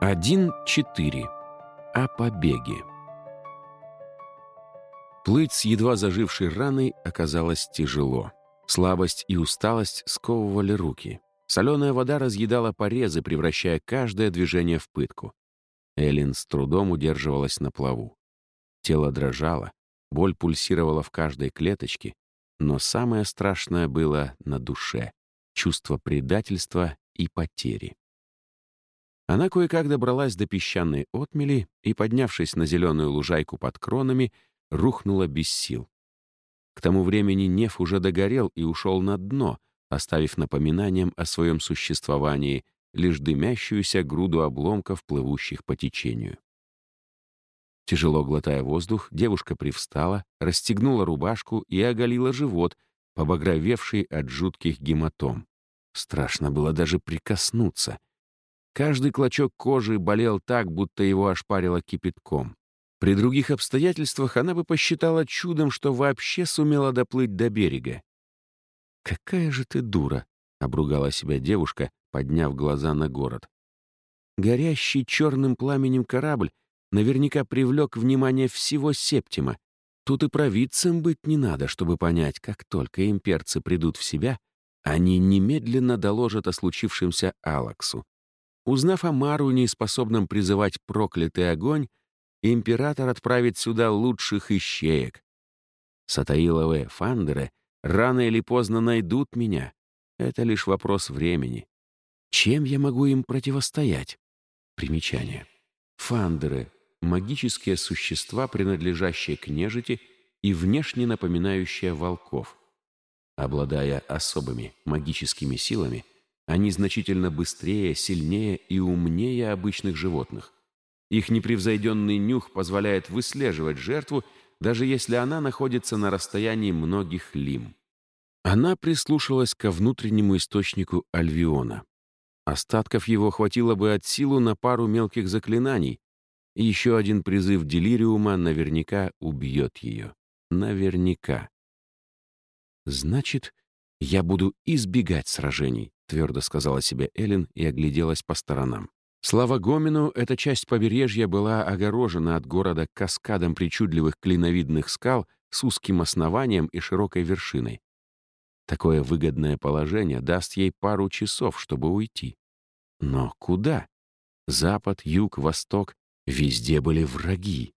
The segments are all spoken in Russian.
1.4. О побеге. Плыть с едва зажившей раной оказалось тяжело. Слабость и усталость сковывали руки. Соленая вода разъедала порезы, превращая каждое движение в пытку. Эллин с трудом удерживалась на плаву. Тело дрожало, боль пульсировала в каждой клеточке, но самое страшное было на душе — чувство предательства и потери. Она кое-как добралась до песчаной отмели и, поднявшись на зеленую лужайку под кронами, рухнула без сил. К тому времени неф уже догорел и ушел на дно, оставив напоминанием о своем существовании лишь дымящуюся груду обломков, плывущих по течению. Тяжело глотая воздух, девушка привстала, расстегнула рубашку и оголила живот, побагровевший от жутких гематом. Страшно было даже прикоснуться — Каждый клочок кожи болел так, будто его ошпарило кипятком. При других обстоятельствах она бы посчитала чудом, что вообще сумела доплыть до берега. «Какая же ты дура!» — обругала себя девушка, подняв глаза на город. Горящий черным пламенем корабль наверняка привлек внимание всего Септима. Тут и провидцем быть не надо, чтобы понять, как только имперцы придут в себя, они немедленно доложат о случившемся Алаксу. Узнав о Маруне, способном призывать проклятый огонь, император отправит сюда лучших ищеек. Сатаиловые фандеры рано или поздно найдут меня. Это лишь вопрос времени. Чем я могу им противостоять? Примечание. Фандеры — магические существа, принадлежащие к нежити и внешне напоминающие волков. Обладая особыми магическими силами — они значительно быстрее, сильнее и умнее обычных животных. Их непревзойденный нюх позволяет выслеживать жертву, даже если она находится на расстоянии многих лим. Она прислушалась ко внутреннему источнику Альвиона. Остатков его хватило бы от силу на пару мелких заклинаний, и еще один призыв Делириума наверняка убьет ее. Наверняка. Значит, я буду избегать сражений твердо сказала себе Эллен и огляделась по сторонам. Слава Гомину, эта часть побережья была огорожена от города каскадом причудливых клиновидных скал с узким основанием и широкой вершиной. Такое выгодное положение даст ей пару часов, чтобы уйти. Но куда? Запад, юг, восток — везде были враги.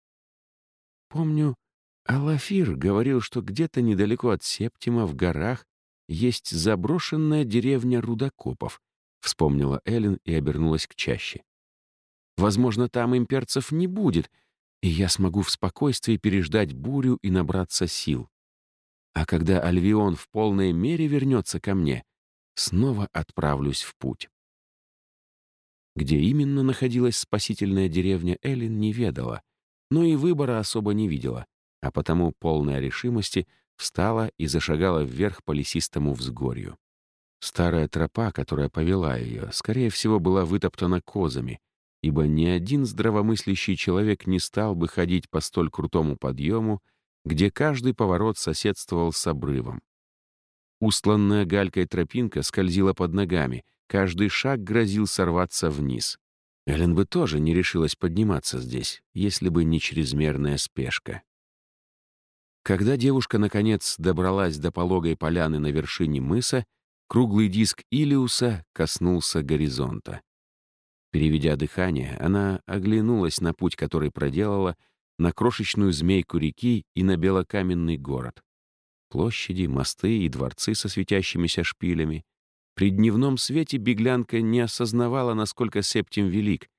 Помню, Алафир говорил, что где-то недалеко от Септима в горах есть заброшенная деревня рудокопов», — вспомнила Эллен и обернулась к чаще. «Возможно, там имперцев не будет, и я смогу в спокойствии переждать бурю и набраться сил. А когда Альвион в полной мере вернется ко мне, снова отправлюсь в путь». Где именно находилась спасительная деревня, Эллен не ведала, но и выбора особо не видела, а потому полная решимости — встала и зашагала вверх по лесистому взгорью. Старая тропа, которая повела ее, скорее всего, была вытоптана козами, ибо ни один здравомыслящий человек не стал бы ходить по столь крутому подъему, где каждый поворот соседствовал с обрывом. Устланная галькой тропинка скользила под ногами, каждый шаг грозил сорваться вниз. Эллен бы тоже не решилась подниматься здесь, если бы не чрезмерная спешка. Когда девушка, наконец, добралась до пологой поляны на вершине мыса, круглый диск Илиуса коснулся горизонта. Переведя дыхание, она оглянулась на путь, который проделала, на крошечную змейку реки и на белокаменный город. Площади, мосты и дворцы со светящимися шпилями. При дневном свете беглянка не осознавала, насколько Септим велик.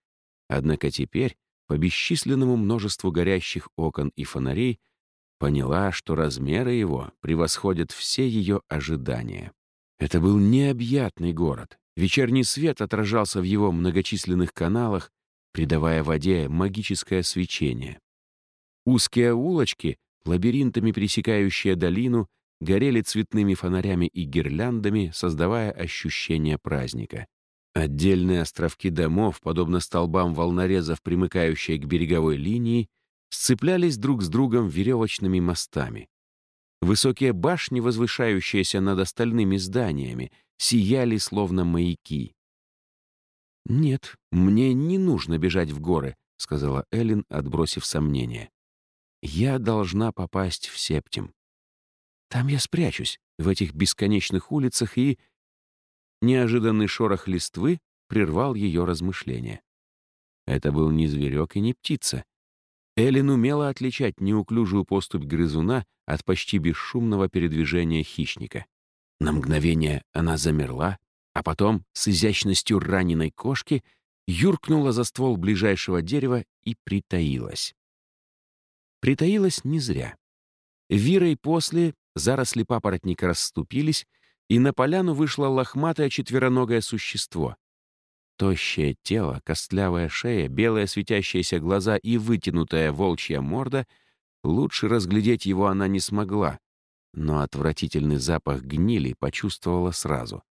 Однако теперь, по бесчисленному множеству горящих окон и фонарей, поняла, что размеры его превосходят все ее ожидания. Это был необъятный город. Вечерний свет отражался в его многочисленных каналах, придавая воде магическое свечение. Узкие улочки, лабиринтами пересекающие долину, горели цветными фонарями и гирляндами, создавая ощущение праздника. Отдельные островки домов, подобно столбам волнорезов, примыкающие к береговой линии, сцеплялись друг с другом веревочными мостами. Высокие башни, возвышающиеся над остальными зданиями, сияли словно маяки. «Нет, мне не нужно бежать в горы», — сказала Эллен, отбросив сомнение. «Я должна попасть в Септим. Там я спрячусь, в этих бесконечных улицах, и...» Неожиданный шорох листвы прервал ее размышления. Это был не зверек и не птица. Эллен умела отличать неуклюжую поступь грызуна от почти бесшумного передвижения хищника. На мгновение она замерла, а потом с изящностью раненой кошки юркнула за ствол ближайшего дерева и притаилась. Притаилась не зря. Вирой после заросли папоротника расступились, и на поляну вышло лохматое четвероногое существо. Тощее тело, костлявая шея, белые светящиеся глаза и вытянутая волчья морда — лучше разглядеть его она не смогла, но отвратительный запах гнили почувствовала сразу.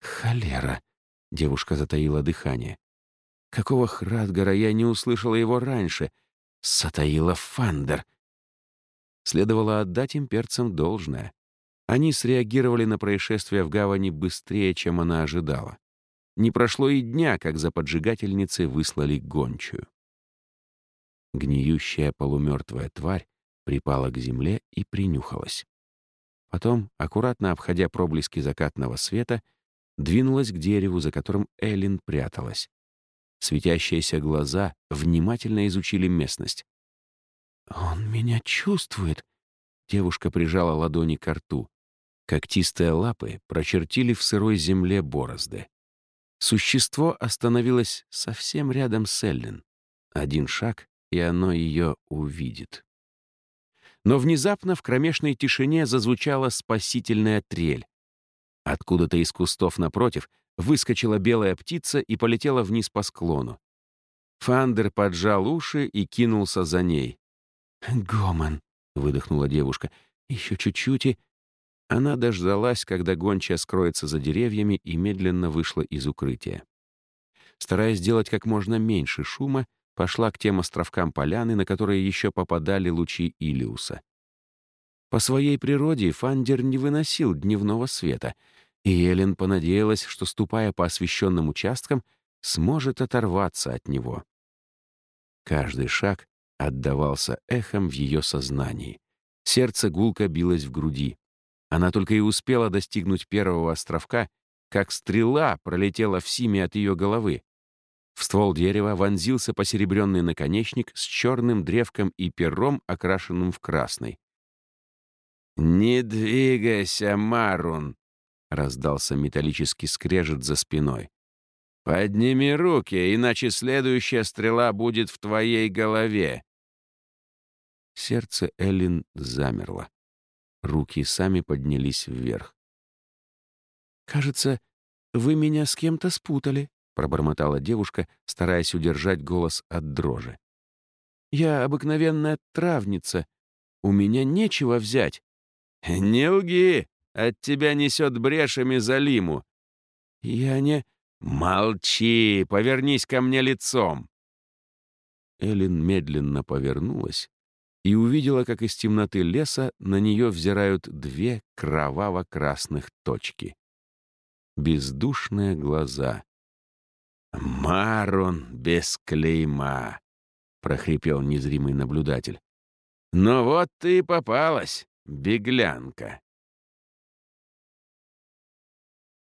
«Холера!» — девушка затаила дыхание. «Какого Храдгара я не услышала его раньше? Сатаила Фандер!» Следовало отдать имперцам должное. Они среагировали на происшествие в гавани быстрее, чем она ожидала. Не прошло и дня, как за поджигательницей выслали гончую. Гниющая полумертвая тварь припала к земле и принюхалась. Потом, аккуратно обходя проблески закатного света, двинулась к дереву, за которым Эллин пряталась. Светящиеся глаза внимательно изучили местность. «Он меня чувствует!» Девушка прижала ладони к рту. Когтистые лапы прочертили в сырой земле борозды. Существо остановилось совсем рядом с Эллен. Один шаг, и оно ее увидит. Но внезапно в кромешной тишине зазвучала спасительная трель. Откуда-то из кустов напротив выскочила белая птица и полетела вниз по склону. Фандер поджал уши и кинулся за ней. «Гомон», — выдохнула девушка, — «еще чуть-чуть и...» Она дождалась, когда гончая скроется за деревьями и медленно вышла из укрытия. Стараясь сделать как можно меньше шума, пошла к тем островкам поляны, на которые еще попадали лучи Илиуса. По своей природе Фандер не выносил дневного света, и Эллен понадеялась, что, ступая по освещенным участкам, сможет оторваться от него. Каждый шаг отдавался эхом в ее сознании. Сердце гулко билось в груди. Она только и успела достигнуть первого островка, как стрела пролетела в симе от ее головы. В ствол дерева вонзился посеребренный наконечник с черным древком и пером, окрашенным в красный. «Не двигайся, Марун!» — раздался металлический скрежет за спиной. «Подними руки, иначе следующая стрела будет в твоей голове!» Сердце Эллин замерло. Руки сами поднялись вверх. «Кажется, вы меня с кем-то спутали», — пробормотала девушка, стараясь удержать голос от дрожи. «Я обыкновенная травница. У меня нечего взять». «Не лги! От тебя несет брешами за лиму». «Я не...» «Молчи! Повернись ко мне лицом!» Эллен медленно повернулась и увидела, как из темноты леса на нее взирают две кроваво-красных точки. Бездушные глаза. «Марон без клейма», — прохрипел незримый наблюдатель. «Ну вот ты и попалась, беглянка».